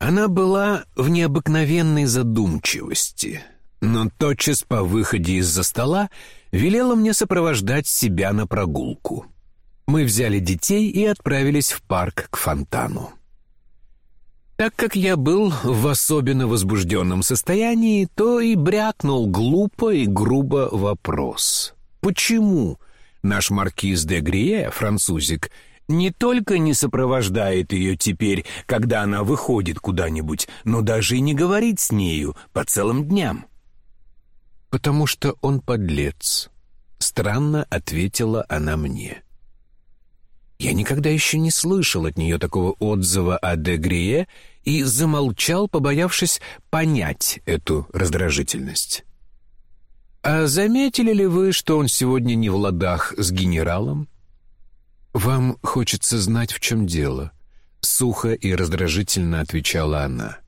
Она была в необыкновенной задумчивости, но тотчас по выходе из-за стола велела мне сопровождать себя на прогулку. Мы взяли детей и отправились в парк к фонтану. Так как я был в особенно возбужденном состоянии, то и брякнул глупо и грубо вопрос. Почему наш маркиз де Грие, французик, не только не сопровождает ее теперь, когда она выходит куда-нибудь, но даже и не говорит с нею по целым дням? «Потому что он подлец», — странно ответила она мне. Я никогда еще не слышал от нее такого отзыва о Дегрие и замолчал, побоявшись понять эту раздражительность. «А заметили ли вы, что он сегодня не в ладах с генералом?» «Вам хочется знать, в чем дело», — сухо и раздражительно отвечала она.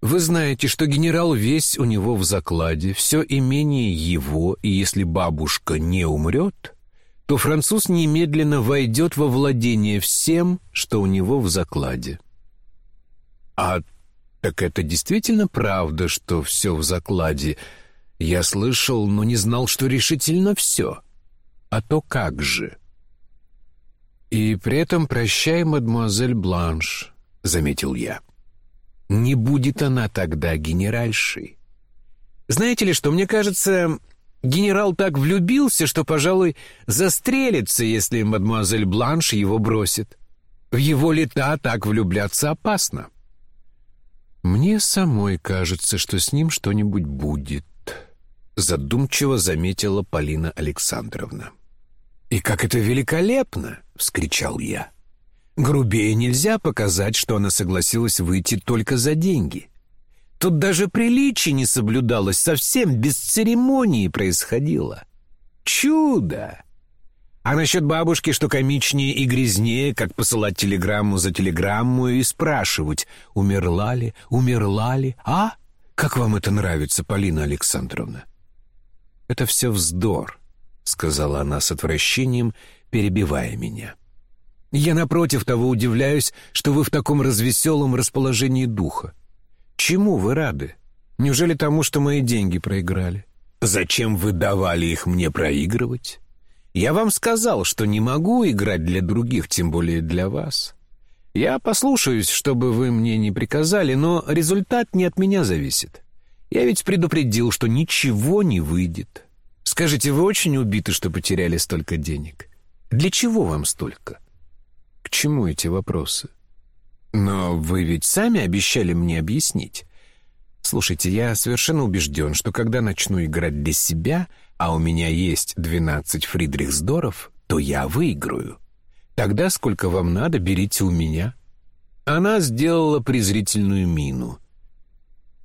«Вы знаете, что генерал весь у него в закладе, все имение его, и если бабушка не умрет...» то француз немедленно войдет во владение всем, что у него в закладе. А так это действительно правда, что все в закладе? Я слышал, но не знал, что решительно все. А то как же? И при этом прощай, мадемуазель Бланш, заметил я. Не будет она тогда генеральшей. Знаете ли что, мне кажется, Генерал так влюбился, что, пожалуй, застрелится, если мадемуазель Бланш его бросит. В его лета так влюбляться опасно. «Мне самой кажется, что с ним что-нибудь будет», — задумчиво заметила Полина Александровна. «И как это великолепно!» — вскричал я. «Грубее нельзя показать, что она согласилась выйти только за деньги. Тут даже приличий не соблюдалось, совсем без церемонии происходило. Чудо! А насчет бабушки, что комичнее и грязнее, как посылать телеграмму за телеграмму и спрашивать, умерла ли, умерла ли, а? Как вам это нравится, Полина Александровна? Это все вздор, сказала она с отвращением, перебивая меня. Я напротив того удивляюсь, что вы в таком развеселом расположении духа. Чему вы рады? Неужели тому, что мои деньги проиграли? Зачем вы давали их мне проигрывать? Я вам сказал, что не могу играть для других, тем более для вас. Я послушаюсь, чтобы вы мне не приказали, но результат не от меня зависит. Я ведь предупредил, что ничего не выйдет. Скажите, вы очень убиты, что потеряли столько денег? Для чего вам столько? Чему эти вопросы? Но вы ведь сами обещали мне объяснить. Слушайте, я совершенно убежден, что когда начну играть для себя, а у меня есть 12 Фридрихсдоров, то я выиграю. Тогда сколько вам надо, берите у меня. Она сделала презрительную мину.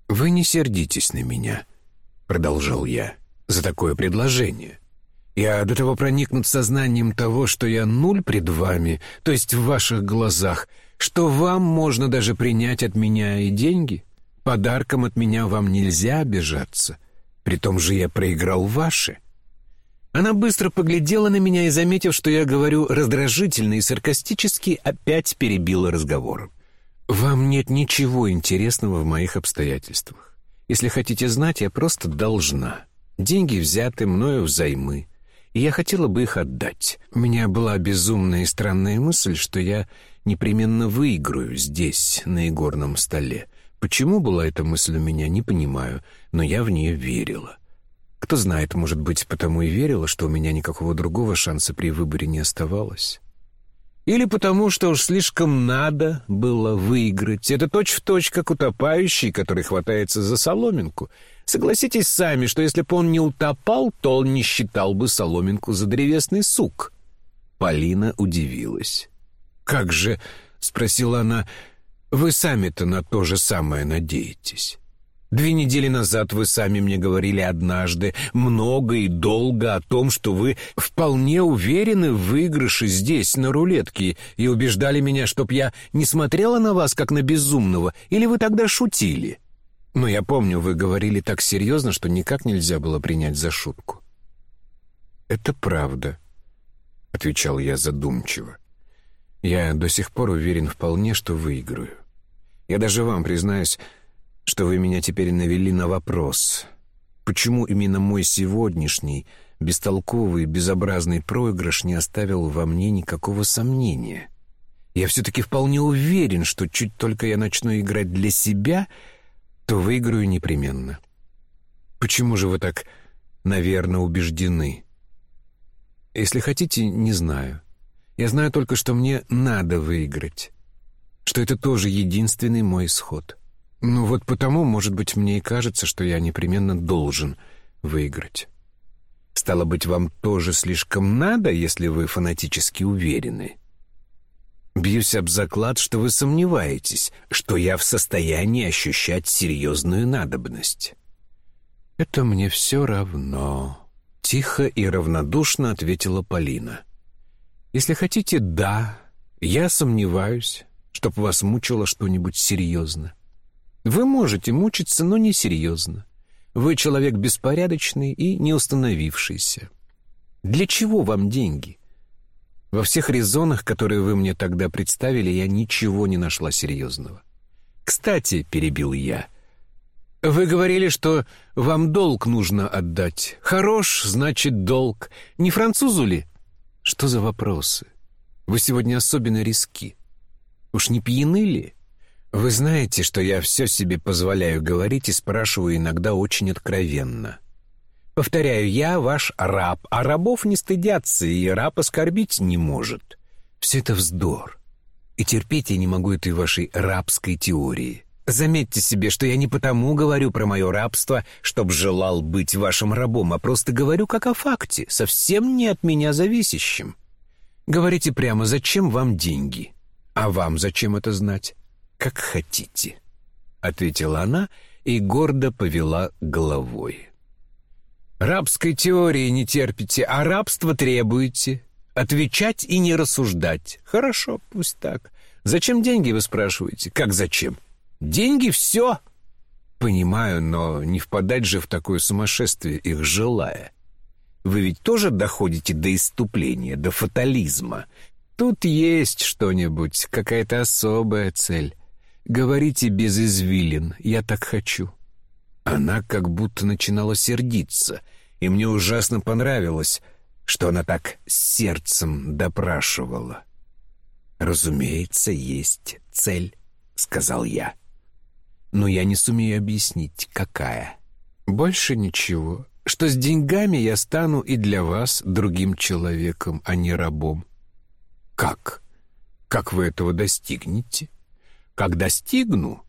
Вы не сердитесь на меня, продолжал я, за такое предложение. Я до того проникнут сознанием того, что я нуль пред вами, то есть в ваших глазах, что вам можно даже принять от меня и деньги. Подарком от меня вам нельзя обижаться. При том же я проиграл ваши». Она быстро поглядела на меня и, заметив, что я говорю раздражительно и саркастически, опять перебила разговор. «Вам нет ничего интересного в моих обстоятельствах. Если хотите знать, я просто должна. Деньги взяты мною взаймы я хотела бы их отдать. У меня была безумная и странная мысль, что я непременно выиграю здесь, на игорном столе. Почему была эта мысль у меня, не понимаю, но я в нее верила. Кто знает, может быть, потому и верила, что у меня никакого другого шанса при выборе не оставалось. Или потому, что уж слишком надо было выиграть. Это точь-в-точь, точь, как утопающий, который хватается за соломинку. Согласитесь сами, что если бы он не утопал, то он не считал бы соломинку за древесный сук. Полина удивилась. «Как же?» — спросила она. «Вы сами-то на то же самое надеетесь». Две недели назад вы сами мне говорили однажды много и долго о том, что вы вполне уверены в выигрыше здесь, на рулетке, и убеждали меня, чтоб я не смотрела на вас, как на безумного, или вы тогда шутили. Но я помню, вы говорили так серьезно, что никак нельзя было принять за шутку. «Это правда», — отвечал я задумчиво. «Я до сих пор уверен вполне, что выиграю. Я даже вам признаюсь, что вы меня теперь навели на вопрос. Почему именно мой сегодняшний бестолковый, безобразный проигрыш не оставил во мне никакого сомнения? Я все-таки вполне уверен, что чуть только я начну играть для себя, то выиграю непременно. Почему же вы так, наверное, убеждены? Если хотите, не знаю. Я знаю только, что мне надо выиграть. Что это тоже единственный мой исход. Ну вот потому, может быть, мне и кажется, что я непременно должен выиграть. Стало быть, вам тоже слишком надо, если вы фанатически уверены. Бьюсь об заклад, что вы сомневаетесь, что я в состоянии ощущать серьезную надобность. Это мне все равно. Тихо и равнодушно ответила Полина. Если хотите, да, я сомневаюсь, чтоб вас мучило что-нибудь серьезно. Вы можете мучиться, но не серьезно. Вы человек беспорядочный и не установившийся. Для чего вам деньги? Во всех резонах, которые вы мне тогда представили, я ничего не нашла серьезного. Кстати, перебил я, вы говорили, что вам долг нужно отдать. Хорош, значит, долг. Не французу ли? Что за вопросы? Вы сегодня особенно риски. Уж не пьяны ли? Вы знаете, что я все себе позволяю говорить и спрашиваю иногда очень откровенно. Повторяю, я ваш раб, а рабов не стыдятся, и раб оскорбить не может. Все это вздор. И терпеть я не могу этой вашей рабской теории. Заметьте себе, что я не потому говорю про мое рабство, чтоб желал быть вашим рабом, а просто говорю как о факте, совсем не от меня зависящем. Говорите прямо, зачем вам деньги? «А вам зачем это знать?» «Как хотите», — ответила она и гордо повела головой. «Рабской теории не терпите, а рабство требуете. Отвечать и не рассуждать. Хорошо, пусть так. Зачем деньги, вы спрашиваете? Как зачем? Деньги — все!» «Понимаю, но не впадать же в такое сумасшествие, их желая. Вы ведь тоже доходите до иступления, до фатализма, Тут есть что-нибудь, какая-то особая цель. Говорите без извилин, я так хочу». Она как будто начинала сердиться, и мне ужасно понравилось, что она так сердцем допрашивала. «Разумеется, есть цель», — сказал я. «Но я не сумею объяснить, какая. Больше ничего, что с деньгами я стану и для вас другим человеком, а не рабом. Как? Как вы этого достигнете? Как достигну?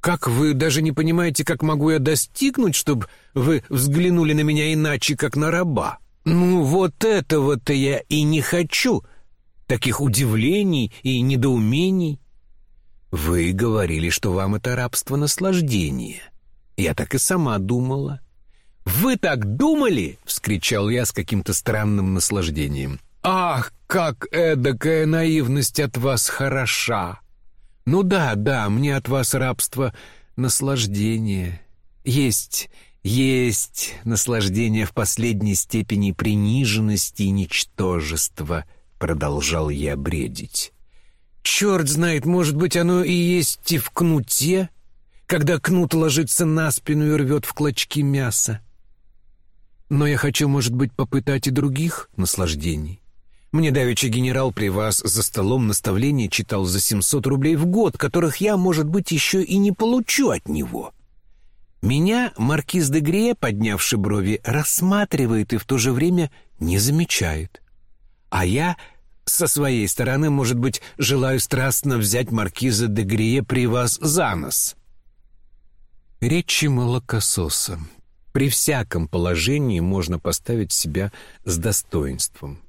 Как вы даже не понимаете, как могу я достигнуть, чтобы вы взглянули на меня иначе, как на раба? Ну, вот этого-то я и не хочу. Таких удивлений и недоумений. Вы говорили, что вам это рабство наслаждение. Я так и сама думала. «Вы так думали?» — вскричал я с каким-то странным наслаждением. «Ах, как эдакая наивность от вас хороша! Ну да, да, мне от вас рабство наслаждение. Есть, есть наслаждение в последней степени приниженности и ничтожества», — продолжал я бредить. «Черт знает, может быть, оно и есть и в кнуте, когда кнут ложится на спину и рвет в клочки мяса. Но я хочу, может быть, попытать и других наслаждений. Мне давеча генерал при вас за столом наставление читал за 700 рублей в год, которых я, может быть, еще и не получу от него. Меня маркиз де Грие, поднявший брови, рассматривает и в то же время не замечает. А я со своей стороны, может быть, желаю страстно взять маркиза де Грие при вас за нос. Речи молокососа. При всяком положении можно поставить себя с достоинством.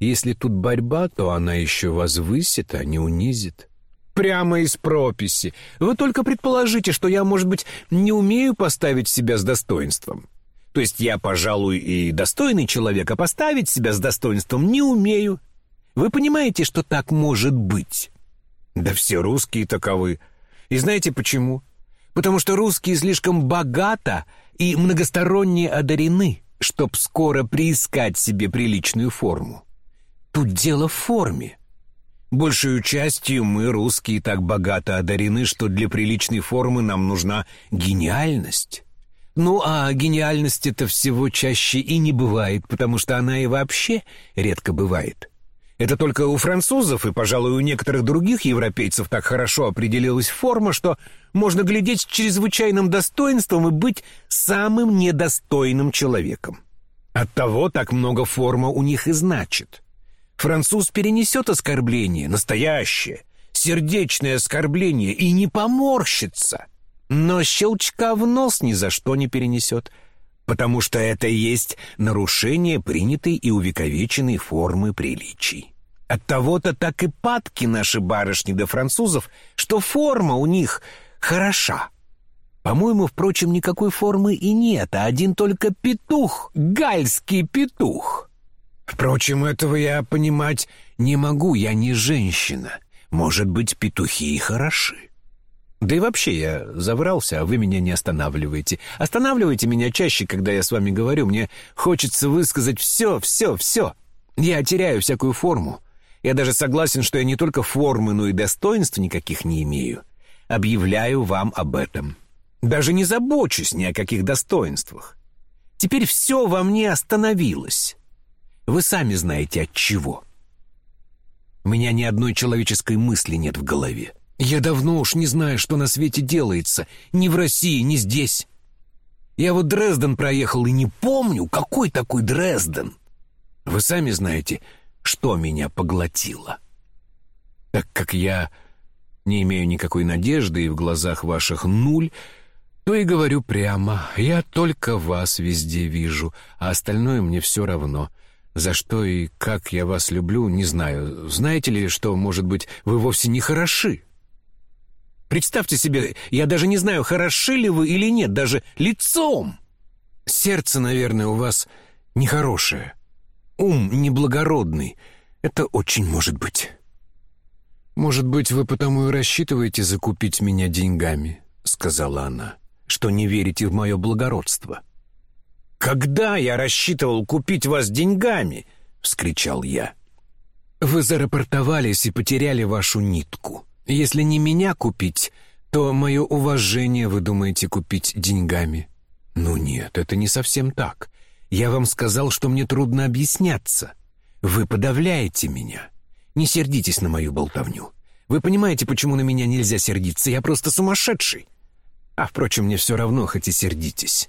Если тут борьба, то она еще возвысит, а не унизит. Прямо из прописи. Вы только предположите, что я, может быть, не умею поставить себя с достоинством. То есть я, пожалуй, и достойный человек, а поставить себя с достоинством не умею. Вы понимаете, что так может быть? Да все русские таковы. И знаете почему? Потому что русские слишком богато и многосторонне одарены, чтоб скоро приискать себе приличную форму. Тут дело в форме. Большую частью мы, русские, так богато одарены, что для приличной формы нам нужна гениальность. Ну, а гениальность это всего чаще и не бывает, потому что она и вообще редко бывает. Это только у французов и, пожалуй, у некоторых других европейцев так хорошо определилась форма, что можно глядеть с чрезвычайным достоинством и быть самым недостойным человеком. Оттого так много форма у них и значит. Француз перенесет оскорбление, настоящее, сердечное оскорбление, и не поморщится. Но щелчка в нос ни за что не перенесет, потому что это есть нарушение принятой и увековеченной формы приличий. От того-то так и падки наши барышни до французов, что форма у них хороша. По-моему, впрочем, никакой формы и нет, а один только петух, гальский петух. Впрочем, этого я понимать не могу, я не женщина. Может быть, петухи и хороши. Да и вообще я заврался, а вы меня не останавливаете. Останавливайте меня чаще, когда я с вами говорю. Мне хочется высказать все, все, все. Я теряю всякую форму. Я даже согласен, что я не только формы, но и достоинств никаких не имею. Объявляю вам об этом. Даже не забочусь ни о каких достоинствах. Теперь все во мне остановилось. Вы сами знаете от чего. У меня ни одной человеческой мысли нет в голове. Я давно уж не знаю, что на свете делается. Ни в России, ни здесь. Я вот Дрезден проехал и не помню, какой такой Дрезден. Вы сами знаете, что меня поглотило. Так как я не имею никакой надежды и в глазах ваших нуль, то и говорю прямо, я только вас везде вижу, а остальное мне все равно. За что и как я вас люблю, не знаю. Знаете ли, что, может быть, вы вовсе не хороши? Представьте себе, я даже не знаю, хороши ли вы или нет, даже лицом. Сердце, наверное, у вас нехорошее ум неблагородный. Это очень может быть. Может быть, вы потому и рассчитываете закупить меня деньгами, сказала она, что не верите в мое благородство. Когда я рассчитывал купить вас деньгами? вскричал я. Вы зарапортовались и потеряли вашу нитку. Если не меня купить, то мое уважение вы думаете купить деньгами. Ну нет, это не совсем так. Я вам сказал, что мне трудно объясняться. Вы подавляете меня. Не сердитесь на мою болтовню. Вы понимаете, почему на меня нельзя сердиться? Я просто сумасшедший. А, впрочем, мне все равно, хоть и сердитесь.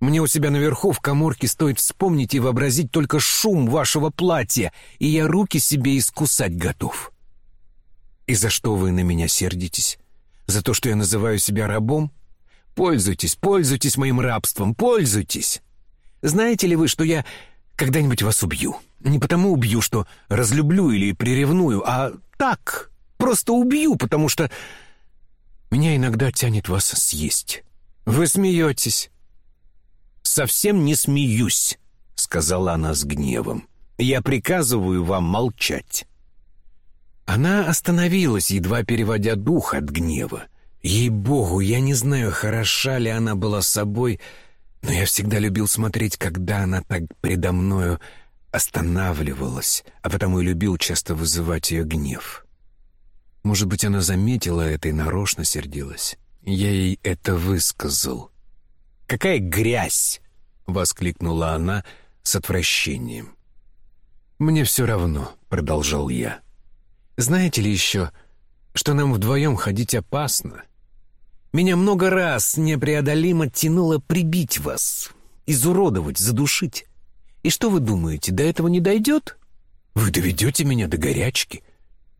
Мне у себя наверху в коморке стоит вспомнить и вообразить только шум вашего платья, и я руки себе искусать готов. И за что вы на меня сердитесь? За то, что я называю себя рабом? Пользуйтесь, пользуйтесь моим рабством, пользуйтесь. Знаете ли вы, что я когда-нибудь вас убью? Не потому убью, что разлюблю или приревную, а так, просто убью, потому что меня иногда тянет вас съесть. Вы смеетесь. Совсем не смеюсь, сказала она с гневом. Я приказываю вам молчать. Она остановилась, едва переводя дух от гнева. Ей-богу, я не знаю, хороша ли она была собой, но я всегда любил смотреть, когда она так предо мною останавливалась, а потому и любил часто вызывать ее гнев. Может быть, она заметила это и нарочно сердилась. Я ей это высказал. «Какая грязь!» — воскликнула она с отвращением. «Мне все равно», — продолжал я. «Знаете ли еще, что нам вдвоем ходить опасно?» Меня много раз непреодолимо тянуло прибить вас, изуродовать, задушить. И что вы думаете, до этого не дойдет? Вы доведете меня до горячки.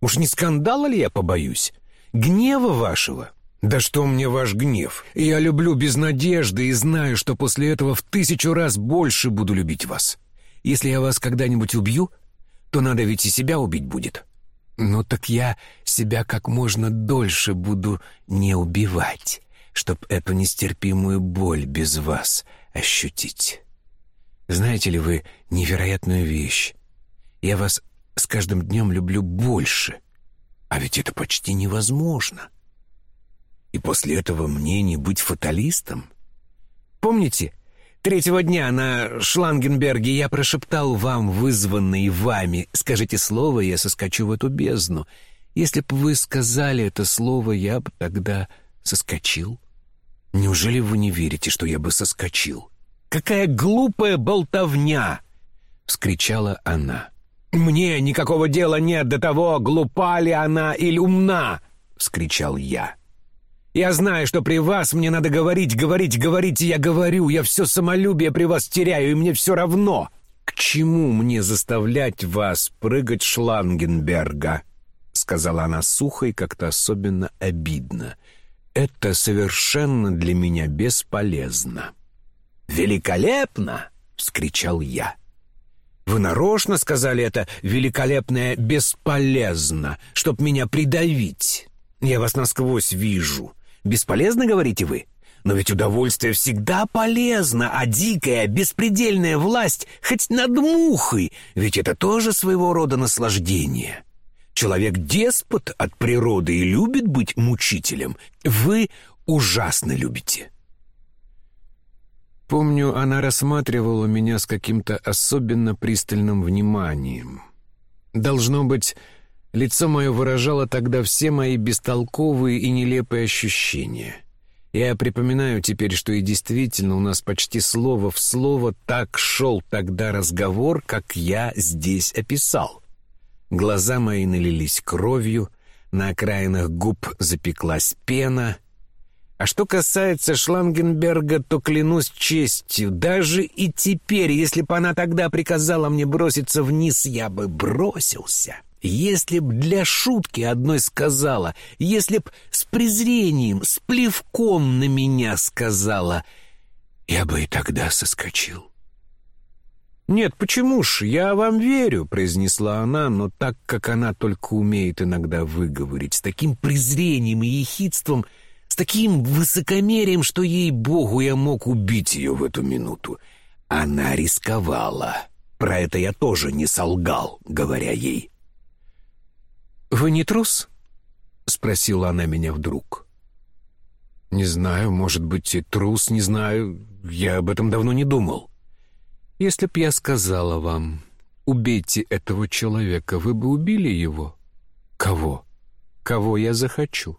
Уж не скандала ли я побоюсь? Гнева вашего? Да что мне ваш гнев? Я люблю без надежды и знаю, что после этого в тысячу раз больше буду любить вас. Если я вас когда-нибудь убью, то надо ведь и себя убить будет. Ну так я себя как можно дольше буду не убивать, чтоб эту нестерпимую боль без вас ощутить. Знаете ли вы невероятную вещь? Я вас с каждым днем люблю больше, а ведь это почти невозможно. И после этого мне не быть фаталистом? Помните, Третьего дня на Шлангенберге я прошептал вам, вызванный вами, скажите слово, я соскочу в эту бездну. Если бы вы сказали это слово, я бы тогда соскочил. Неужели вы не верите, что я бы соскочил? Какая глупая болтовня! вскричала она. «Мне никакого дела нет до того, глупа ли она или умна!» — вскричал я. «Я знаю, что при вас мне надо говорить, говорить, говорить, и я говорю, я все самолюбие при вас теряю, и мне все равно. К чему мне заставлять вас прыгать Шлангенберга?» — сказала она сухо и как-то особенно обидно. «Это совершенно для меня бесполезно». «Великолепно!» — вскричал я. Вы нарочно сказали это великолепное «бесполезно», чтоб меня придавить. Я вас насквозь вижу. Бесполезно, говорите вы? Но ведь удовольствие всегда полезно, а дикая, беспредельная власть хоть над мухой, ведь это тоже своего рода наслаждение. Человек деспот от природы и любит быть мучителем. Вы ужасно любите. Помню, она рассматривала меня с каким-то особенно пристальным вниманием. Должно быть, лицо мое выражало тогда все мои бестолковые и нелепые ощущения. Я припоминаю теперь, что и действительно у нас почти слово в слово так шел тогда разговор, как я здесь описал. Глаза мои налились кровью, на окраинах губ запеклась пена — а что касается Шлангенберга, то клянусь честью, даже и теперь, если бы она тогда приказала мне броситься вниз, я бы бросился. Если б для шутки одной сказала, если б с презрением, с плевком на меня сказала, я бы и тогда соскочил. «Нет, почему ж, я вам верю», — произнесла она, но так, как она только умеет иногда выговорить, с таким презрением и ехидством — таким высокомерием, что, ей-богу, я мог убить ее в эту минуту. Она рисковала. Про это я тоже не солгал, говоря ей. «Вы не трус?» — спросила она меня вдруг. «Не знаю, может быть, и трус, не знаю. Я об этом давно не думал. Если б я сказала вам, убейте этого человека, вы бы убили его? Кого? Кого я захочу?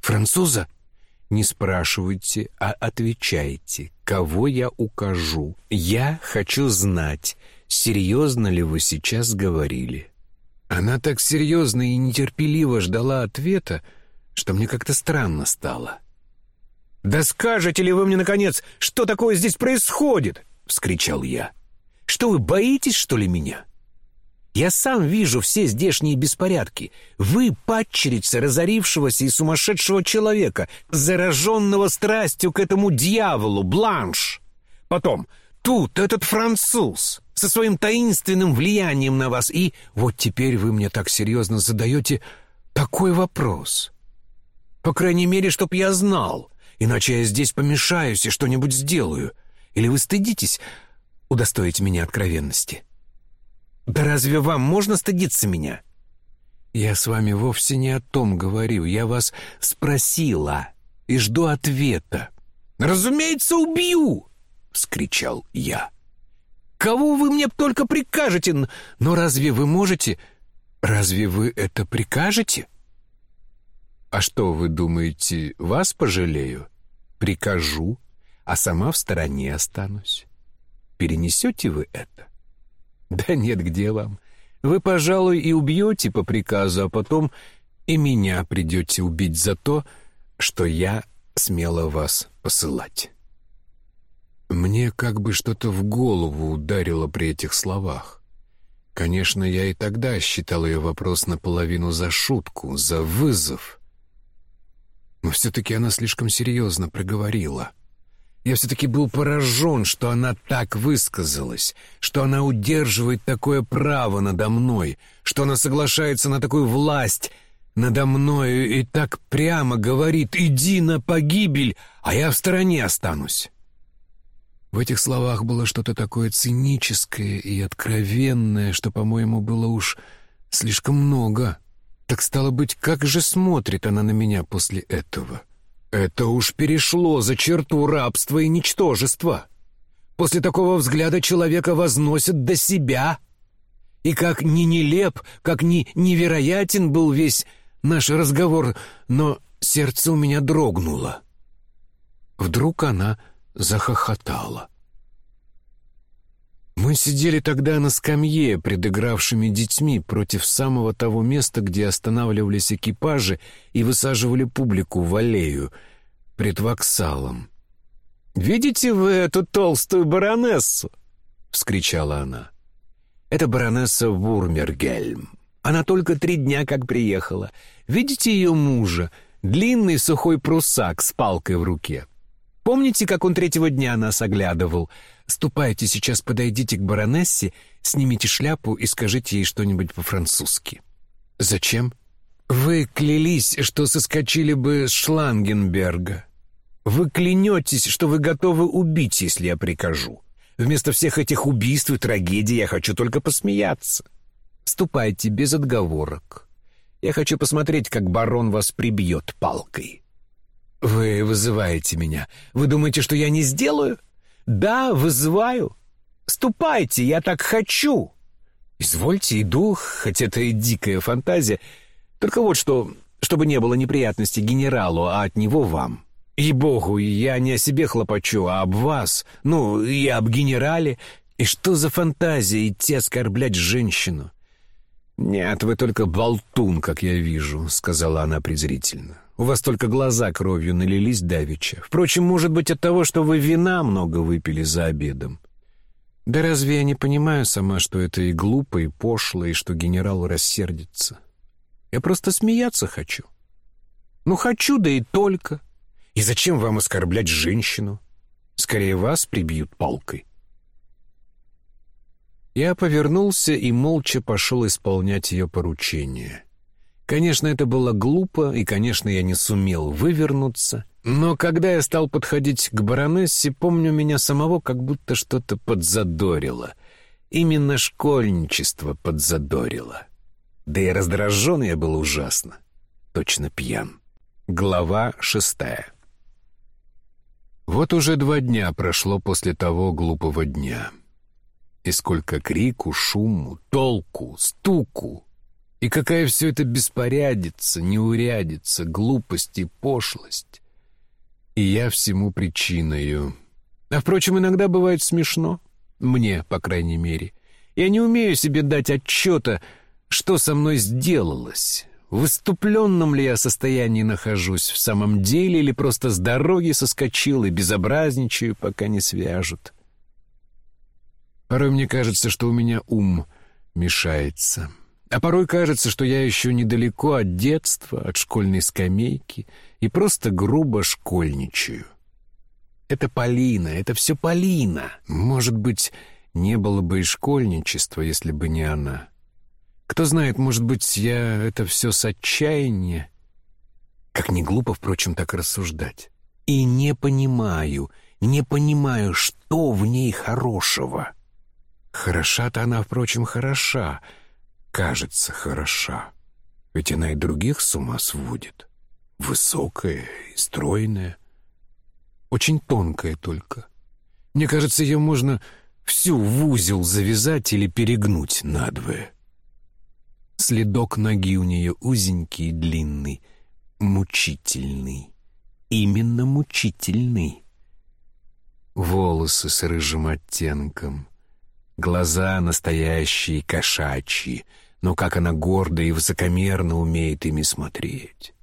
Француза?» Не спрашивайте, а отвечайте, кого я укажу. Я хочу знать, серьезно ли вы сейчас говорили. Она так серьезно и нетерпеливо ждала ответа, что мне как-то странно стало. «Да скажете ли вы мне, наконец, что такое здесь происходит?» — вскричал я. «Что вы боитесь, что ли, меня?» Я сам вижу все здешние беспорядки. Вы падчерица разорившегося и сумасшедшего человека, зараженного страстью к этому дьяволу, Бланш. Потом, тут этот француз со своим таинственным влиянием на вас. И вот теперь вы мне так серьезно задаете такой вопрос. По крайней мере, чтоб я знал, иначе я здесь помешаюсь и что-нибудь сделаю. Или вы стыдитесь удостоить меня откровенности?» «Да разве вам можно стыдиться меня?» «Я с вами вовсе не о том говорю. Я вас спросила и жду ответа». «Разумеется, убью!» — вскричал я. «Кого вы мне только прикажете? Но разве вы можете? Разве вы это прикажете?» «А что, вы думаете, вас пожалею? Прикажу, а сама в стороне останусь. Перенесете вы это?» Да нет, где вам? Вы, пожалуй, и убьете по приказу, а потом и меня придете убить за то, что я смела вас посылать. Мне как бы что-то в голову ударило при этих словах. Конечно, я и тогда считал ее вопрос наполовину за шутку, за вызов. Но все-таки она слишком серьезно проговорила. Я все-таки был поражен, что она так высказалась, что она удерживает такое право надо мной, что она соглашается на такую власть надо мною и так прямо говорит «иди на погибель, а я в стороне останусь». В этих словах было что-то такое циническое и откровенное, что, по-моему, было уж слишком много. Так стало быть, как же смотрит она на меня после этого?» Это уж перешло за черту рабства и ничтожества. После такого взгляда человека возносят до себя. И как ни нелеп, как ни невероятен был весь наш разговор, но сердце у меня дрогнуло. Вдруг она захохотала. Мы сидели тогда на скамье, предыгравшими детьми, против самого того места, где останавливались экипажи и высаживали публику в аллею, пред воксалом. «Видите вы эту толстую баронессу?» — вскричала она. «Это баронесса Вурмергельм. Она только три дня как приехала. Видите ее мужа? Длинный сухой прусак с палкой в руке. Помните, как он третьего дня нас оглядывал? Ступайте сейчас, подойдите к баронессе, снимите шляпу и скажите ей что-нибудь по-французски». «Зачем?» «Вы клялись, что соскочили бы с Шлангенберга. Вы клянетесь, что вы готовы убить, если я прикажу. Вместо всех этих убийств и трагедий я хочу только посмеяться. Ступайте без отговорок. Я хочу посмотреть, как барон вас прибьет палкой». «Вы вызываете меня. Вы думаете, что я не сделаю?» «Да, вызываю. Ступайте, я так хочу». «Извольте, иду, хоть это и дикая фантазия. Только вот что, чтобы не было неприятностей генералу, а от него вам. И богу, я не о себе хлопочу, а об вас, ну, и об генерале. И что за фантазия идти оскорблять женщину?» «Нет, вы только болтун, как я вижу», — сказала она презрительно. У вас только глаза кровью налились давеча. Впрочем, может быть, от того, что вы вина много выпили за обедом. Да разве я не понимаю сама, что это и глупо, и пошло, и что генерал рассердится? Я просто смеяться хочу. Ну, хочу, да и только. И зачем вам оскорблять женщину? Скорее вас прибьют палкой. Я повернулся и молча пошел исполнять ее поручение. Конечно, это было глупо, и, конечно, я не сумел вывернуться. Но когда я стал подходить к баронессе, помню, меня самого как будто что-то подзадорило. Именно школьничество подзадорило. Да и раздражен я был ужасно. Точно пьян. Глава шестая. Вот уже два дня прошло после того глупого дня. И сколько крику, шуму, толку, стуку, и какая все это беспорядица, неурядица, глупость и пошлость. И я всему причиною. А, впрочем, иногда бывает смешно. Мне, по крайней мере. Я не умею себе дать отчета, что со мной сделалось. В выступленном ли я состоянии нахожусь в самом деле или просто с дороги соскочил и безобразничаю, пока не свяжут. Порой мне кажется, что у меня ум мешается. А порой кажется, что я еще недалеко от детства, от школьной скамейки и просто грубо школьничаю. Это Полина, это все Полина. Может быть, не было бы и школьничества, если бы не она. Кто знает, может быть, я это все с отчаяния. Как не глупо, впрочем, так рассуждать. И не понимаю, не понимаю, что в ней хорошего. Хороша-то она, впрочем, хороша — кажется хороша. Ведь она и других с ума сводит. Высокая и стройная. Очень тонкая только. Мне кажется, ее можно всю в узел завязать или перегнуть надвое. Следок ноги у нее узенький и длинный, мучительный. Именно мучительный. Волосы с рыжим оттенком, глаза настоящие кошачьи — но как она гордо и высокомерно умеет ими смотреть.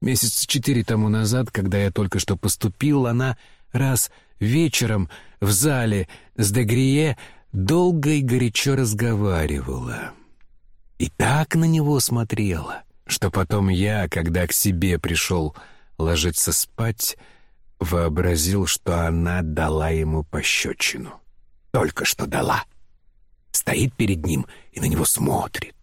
Месяца четыре тому назад, когда я только что поступил, она раз вечером в зале с Дегрие долго и горячо разговаривала. И так на него смотрела, что потом я, когда к себе пришел ложиться спать, вообразил, что она дала ему пощечину. Только что дала. Стоит перед ним и на него смотрит.